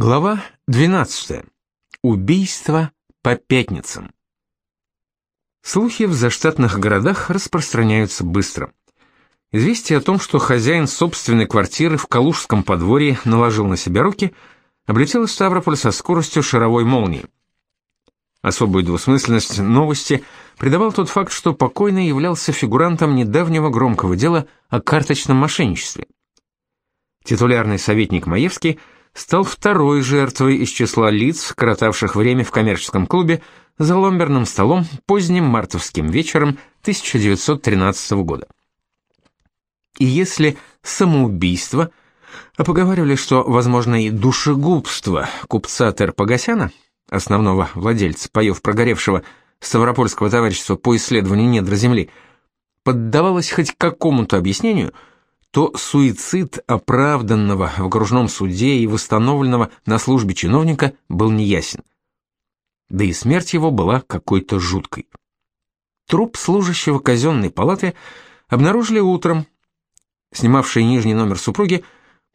Глава 12. Убийство по пятницам. Слухи в заштатных городах распространяются быстро. Известие о том, что хозяин собственной квартиры в Калужском подворье наложил на себя руки, облетело Ставрополь со скоростью шаровой молнии. Особую двусмысленность новости придавал тот факт, что покойный являлся фигурантом недавнего громкого дела о карточном мошенничестве. Титулярный советник Маевский – стал второй жертвой из числа лиц, коротавших время в коммерческом клубе за ломберным столом поздним мартовским вечером 1913 года. И если самоубийство, а поговаривали, что, возможно, и душегубство купца Терпогасяна, основного владельца паев прогоревшего Ставропольского товарищества по исследованию недр земли, поддавалось хоть какому-то объяснению – то суицид оправданного в окружном суде и восстановленного на службе чиновника был неясен. Да и смерть его была какой-то жуткой. Труп служащего казенной палаты обнаружили утром. Снимавшие нижний номер супруги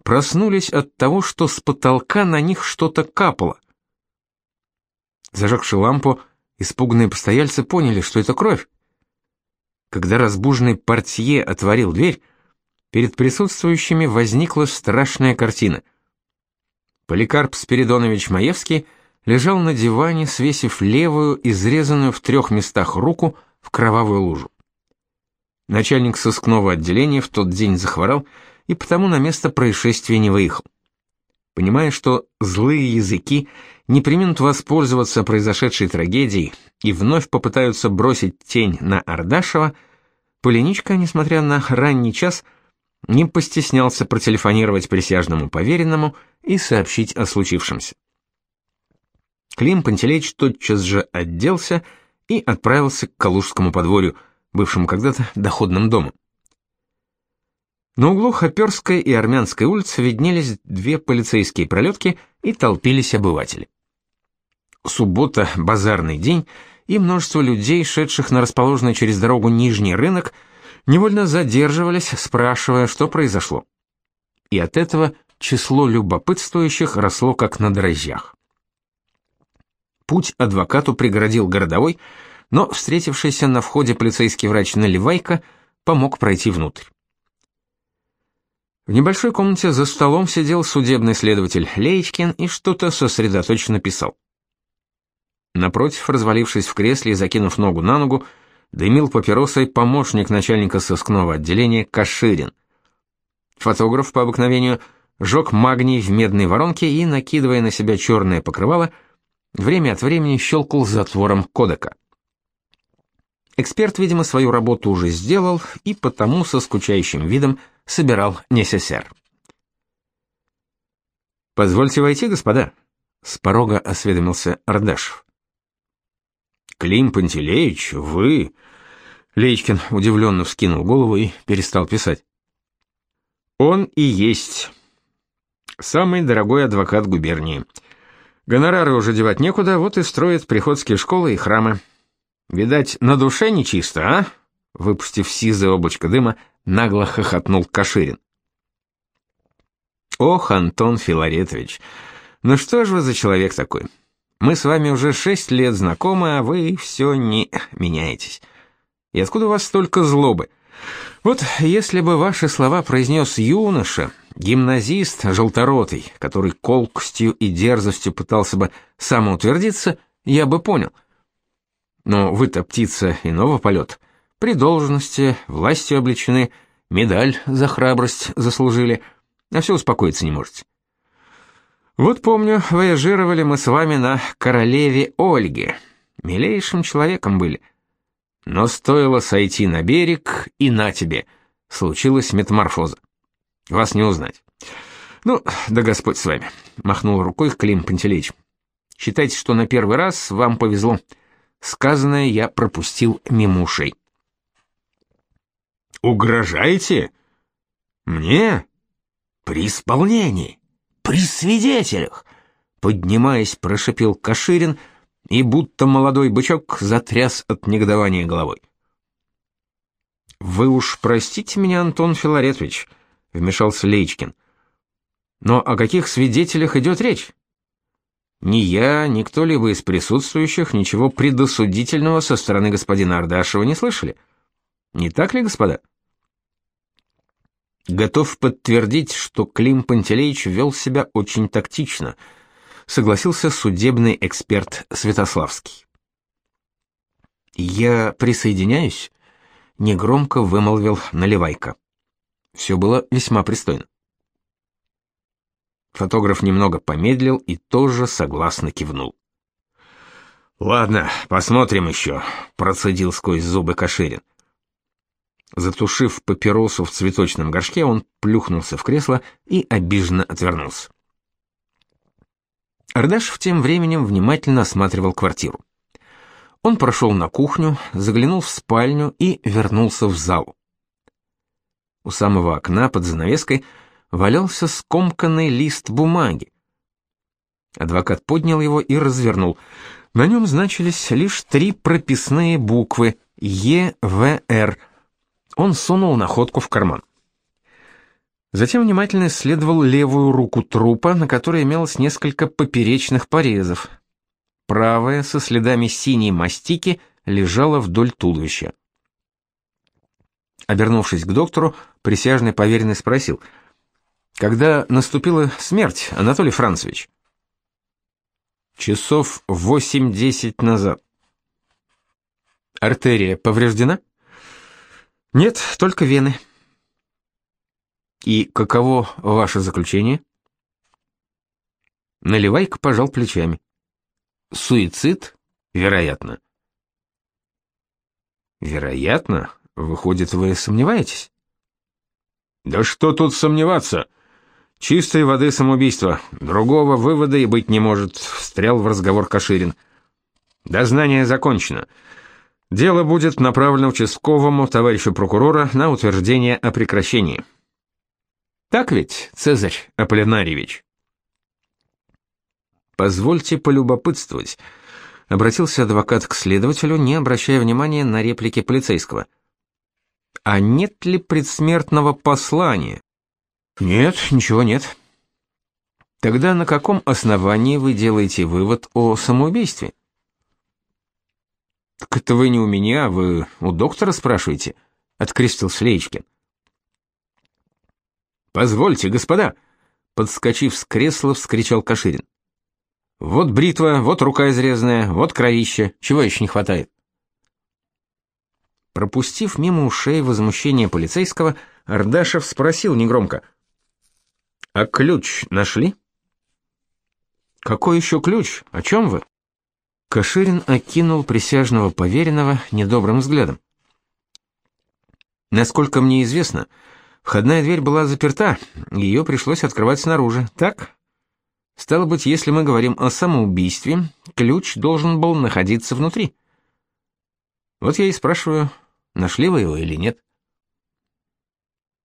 проснулись от того, что с потолка на них что-то капало. Зажегши лампу, испуганные постояльцы поняли, что это кровь. Когда разбуженный портье отворил дверь, перед присутствующими возникла страшная картина. Поликарп Спиридонович Маевский лежал на диване, свесив левую, изрезанную в трех местах руку в кровавую лужу. Начальник сыскного отделения в тот день захворал и потому на место происшествия не выехал. Понимая, что злые языки не приминут воспользоваться произошедшей трагедией и вновь попытаются бросить тень на Ардашева, Полиничка, несмотря на ранний час, не постеснялся протелефонировать присяжному поверенному и сообщить о случившемся. Клим Пантелеич тотчас же отделся и отправился к Калужскому подворью, бывшему когда-то доходным домом. На углу Хоперской и Армянской улиц виднелись две полицейские пролетки и толпились обыватели. Суббота — базарный день, и множество людей, шедших на расположенный через дорогу Нижний рынок, невольно задерживались, спрашивая, что произошло. И от этого число любопытствующих росло как на дрожжах. Путь адвокату преградил городовой, но встретившийся на входе полицейский врач Наливайко помог пройти внутрь. В небольшой комнате за столом сидел судебный следователь Леечкин и что-то сосредоточенно писал. Напротив, развалившись в кресле и закинув ногу на ногу, дымил папиросой помощник начальника сыскного отделения Каширин. Фотограф по обыкновению жег магний в медной воронке и, накидывая на себя черное покрывало, время от времени щелкал затвором кодека. Эксперт, видимо, свою работу уже сделал и потому со скучающим видом собирал НССР. «Позвольте войти, господа», — с порога осведомился Ардашев. «Клим Пантелеич, вы...» Лечкин удивленно вскинул голову и перестал писать. «Он и есть самый дорогой адвокат губернии. Гонорары уже девать некуда, вот и строит приходские школы и храмы. Видать, на душе нечисто, а?» Выпустив сизое облачко дыма, нагло хохотнул Каширин. «Ох, Антон Филаретович, ну что ж вы за человек такой?» Мы с вами уже шесть лет знакомы, а вы все не меняетесь. И откуда у вас столько злобы? Вот если бы ваши слова произнес юноша, гимназист желторотый, который колкостью и дерзостью пытался бы самоутвердиться, я бы понял. Но вы-то птица иного полета. При должности, властью облечены, медаль за храбрость заслужили, а все успокоиться не можете. Вот помню, вояжировали мы с вами на королеве Ольге. Милейшим человеком были. Но стоило сойти на берег, и на тебе, случилась метаморфоза. Вас не узнать. Ну, да Господь с вами, махнул рукой Клим Пантелеич. Считайте, что на первый раз вам повезло. Сказанное я пропустил мимо ушей. Угрожаете? Мне? При исполнении? При свидетелях!» Поднимаясь, прошипел Каширин и будто молодой бычок затряс от негодования головой. «Вы уж простите меня, Антон Филаретович», — вмешался Лейчкин. «Но о каких свидетелях идет речь? ни я, ни кто-либо из присутствующих ничего предосудительного со стороны господина Ардашева не слышали. Не так ли, господа? Готов подтвердить, что Клим Пантелеич вел себя очень тактично, согласился судебный эксперт Святославский. Я присоединяюсь, негромко вымолвил Наливайка. Все было весьма пристойно. Фотограф немного помедлил и тоже согласно кивнул. Ладно, посмотрим еще», — процедил сквозь зубы Каширин. Затушив папиросу в цветочном горшке, он плюхнулся в кресло и обиженно отвернулся. Ардашев тем временем внимательно осматривал квартиру. Он прошел на кухню, заглянул в спальню и вернулся в зал. У самого окна под занавеской валялся скомканный лист бумаги. Адвокат поднял его и развернул. На нем значились лишь три прописные буквы ЕВР. Он сунул находку в карман. Затем внимательно исследовал левую руку трупа, на которой имелось несколько поперечных порезов. Правая, со следами синей мастики, лежала вдоль туловища. Обернувшись к доктору, присяжный поверенный спросил — когда наступила смерть, Анатолий Францевич? Часов восемь-десять назад. Артерия повреждена? Нет, только вены. И каково ваше заключение? Наливайка пожал плечами. Суицид? Вероятно. Вероятно? Выходит, вы сомневаетесь? Да что тут сомневаться? Чистой воды самоубийство. Другого вывода и быть не может, встрял в разговор Каширин. Дознание закончено. Дело будет направлено участковому товарищу прокурора на утверждение о прекращении. Так ведь, Цезарь Аполлинарьевич? Позвольте полюбопытствовать, обратился адвокат к следователю, не обращая внимания на реплики полицейского. А нет ли предсмертного послания? Нет, ничего нет. Тогда на каком основании вы делаете вывод о самоубийстве? Так это вы не у меня, вы у доктора спрашиваете, открестился Леечкин. Позвольте, господа, подскочив с кресла, вскричал Каширин. Вот бритва, вот рука изрезанная, вот кровище, чего еще не хватает? Пропустив мимо ушей возмущение полицейского, Ардашев спросил негромко: а ключ нашли? Какой еще ключ? О чем вы? Каширин окинул присяжного поверенного недобрым взглядом. Насколько мне известно, входная дверь была заперта, ее пришлось открывать снаружи. Так? Стало быть, если мы говорим о самоубийстве, ключ должен был находиться внутри. Вот я и спрашиваю, нашли вы его или нет?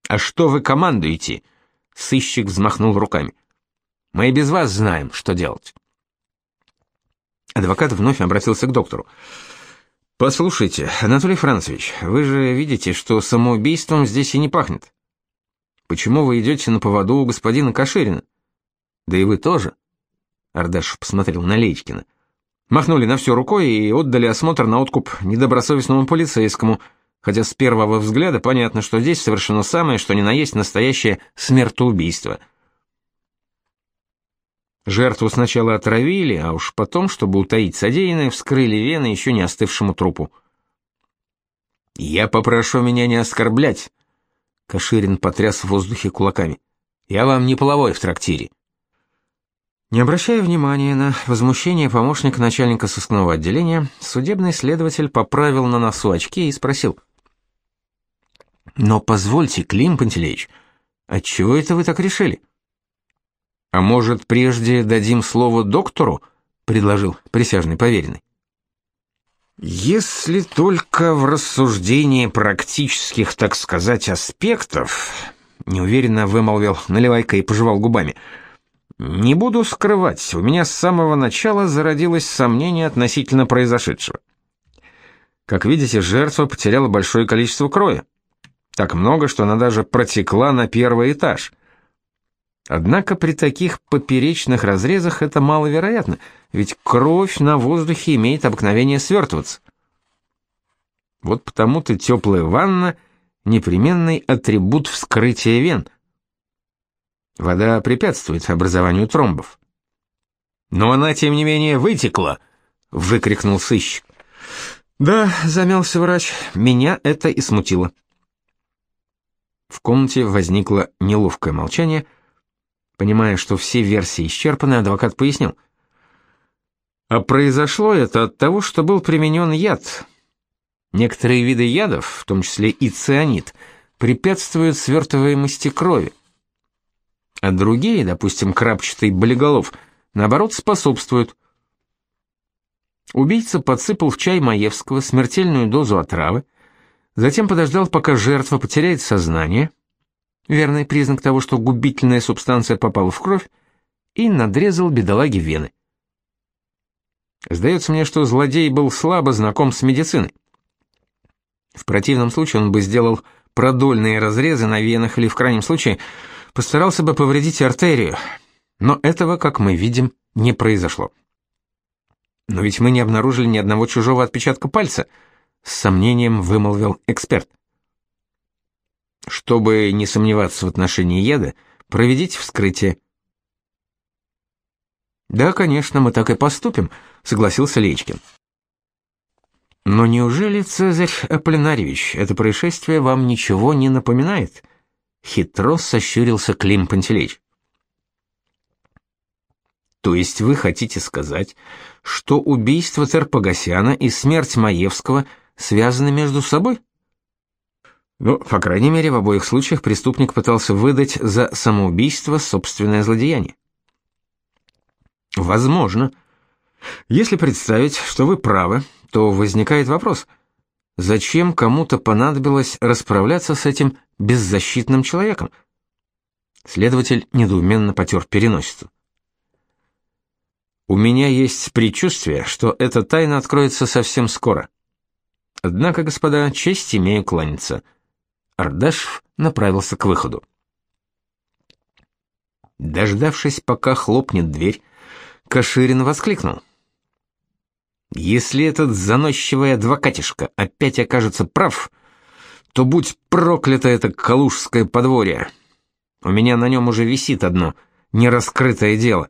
А что вы командуете? Сыщик взмахнул руками. Мы и без вас знаем, что делать. Адвокат вновь обратился к доктору. Послушайте, Анатолий Францевич, вы же видите, что самоубийством здесь и не пахнет. Почему вы идете на поводу у господина Каширина? Да и вы тоже. Ардаш посмотрел на Лечкина. Махнули на все рукой и отдали осмотр на откуп недобросовестному полицейскому, хотя с первого взгляда понятно, что здесь совершено самое, что ни на есть настоящее смертоубийство. Жертву сначала отравили, а уж потом, чтобы утаить содеянное, вскрыли вены еще не остывшему трупу. «Я попрошу меня не оскорблять», — Каширин потряс в воздухе кулаками. «Я вам не половой в трактире». Не обращая внимания на возмущение помощника начальника сыскного отделения, судебный следователь поправил на носу очки и спросил: но позвольте, Клим Пантелеич, отчего это вы так решили? А может, прежде дадим слово доктору, предложил присяжный поверенный. Если только в рассуждении практических, так сказать, аспектов, неуверенно вымолвил Наливайка и пожевал губами. Не буду скрывать, у меня с самого начала зародилось сомнение относительно произошедшего. Как видите, жертва потеряла большое количество крови. Так много, что она даже протекла на первый этаж. Однако при таких поперечных разрезах это маловероятно, ведь кровь на воздухе имеет обыкновение свертываться. Вот потому-то теплая ванна — непременный атрибут вскрытия вен. Вода препятствует образованию тромбов. «Но она, тем не менее, вытекла!» — выкрикнул сыщик. «Да», — замялся врач, — «меня это и смутило». В комнате возникло неловкое молчание. Понимая, что все версии исчерпаны, адвокат пояснил. А произошло это от того, что был применен яд. Некоторые виды ядов, в том числе и цианид, препятствуют свертываемости крови. А другие, допустим, крапчатый болиголов, наоборот, способствуют. Убийца подсыпал в чай Маевского смертельную дозу отравы, Затем подождал, пока жертва потеряет сознание, верный признак того, что губительная субстанция попала в кровь, и надрезал бедолаге вены. Сдается мне, что злодей был слабо знаком с медициной. В противном случае он бы сделал продольные разрезы на венах или, в крайнем случае, постарался бы повредить артерию. Но этого, как мы видим, не произошло. Но ведь мы не обнаружили ни одного чужого отпечатка пальца — с сомнением вымолвил эксперт. Чтобы не сомневаться в отношении яда, проведите вскрытие. Да, конечно, мы так и поступим, согласился Лечкин. Но неужели, Цезарь Аполлинарьевич, это происшествие вам ничего не напоминает? Хитро сощурился Клим Пантелеич. То есть вы хотите сказать, что убийство Терпогасяна и смерть Маевского – связаны между собой? Ну, по крайней мере, в обоих случаях преступник пытался выдать за самоубийство собственное злодеяние. Возможно. Если представить, что вы правы, то возникает вопрос: зачем кому-то понадобилось расправляться с этим беззащитным человеком? Следователь недоуменно потер переносицу. У меня есть предчувствие, что эта тайна откроется совсем скоро. Однако, господа, честь имею кланяться. Ардашев направился к выходу. Дождавшись, пока хлопнет дверь, Каширин воскликнул. «Если этот заносчивый адвокатишка опять окажется прав, то будь проклято это калужское подворье. У меня на нем уже висит одно нераскрытое дело.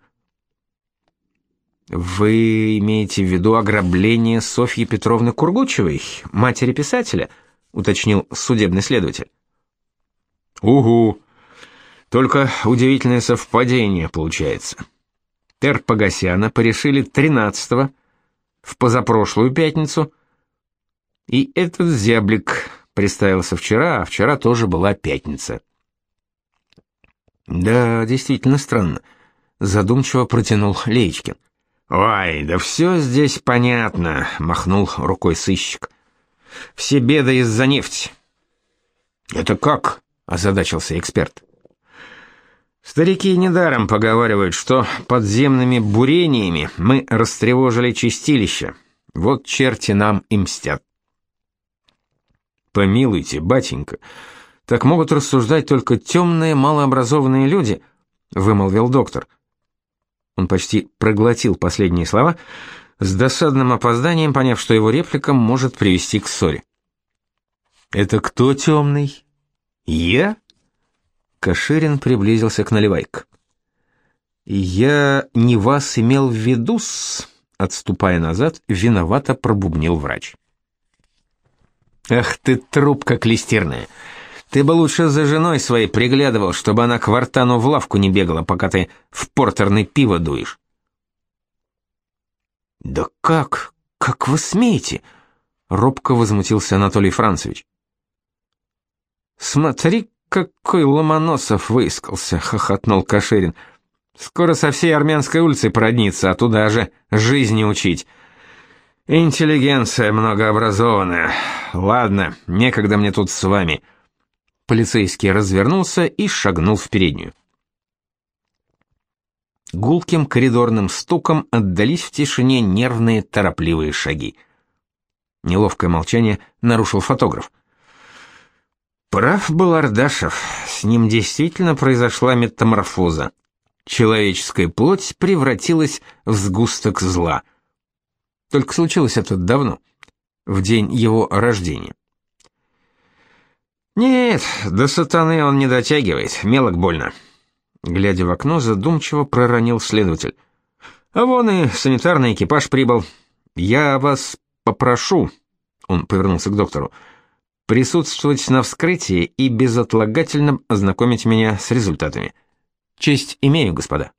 Вы имеете в виду ограбление Софьи Петровны Кургучевой, матери писателя, уточнил судебный следователь. Угу. Только удивительное совпадение получается. Тер Погосяна порешили 13-го, в позапрошлую пятницу, и этот зяблик представился вчера, а вчера тоже была пятница. Да, действительно странно, задумчиво протянул Леечкин. «Ой, да все здесь понятно», — махнул рукой сыщик. «Все беды из-за нефти». «Это как?» — озадачился эксперт. Старики недаром поговаривают, что подземными бурениями мы растревожили чистилище. Вот черти нам и мстят. Помилуйте, батенька, так могут рассуждать только темные, малообразованные люди, вымолвил доктор. Он почти проглотил последние слова, с досадным опозданием поняв, что его реплика может привести к ссоре. «Это кто темный?» «Я?» Каширин приблизился к наливайке. «Я не вас имел в виду-с», отступая назад, виновато пробубнил врач. «Ах ты, трубка клестирная! Ты бы лучше за женой своей приглядывал, чтобы она к вартану в лавку не бегала, пока ты в портерный пиво дуешь. Да как? Как вы смеете? робко возмутился Анатолий Францевич. Смотри, какой Ломоносов выискался, хохотнул Каширин. Скоро со всей армянской улицы проднится, а туда же жизни учить. Интеллигенция многообразованная. Ладно, некогда мне тут с вами. Полицейский развернулся и шагнул в переднюю. Гулким коридорным стуком отдались в тишине нервные торопливые шаги. Неловкое молчание нарушил фотограф. Прав был Ардашев, с ним действительно произошла метаморфоза. Человеческая плоть превратилась в сгусток зла. Только случилось это давно, в день его рождения. Нет, до сатаны он не дотягивает, мелок больно. Глядя в окно, задумчиво проронил следователь. А вон и санитарный экипаж прибыл. Я вас попрошу, он повернулся к доктору, присутствовать на вскрытии и безотлагательно ознакомить меня с результатами. Честь имею, господа.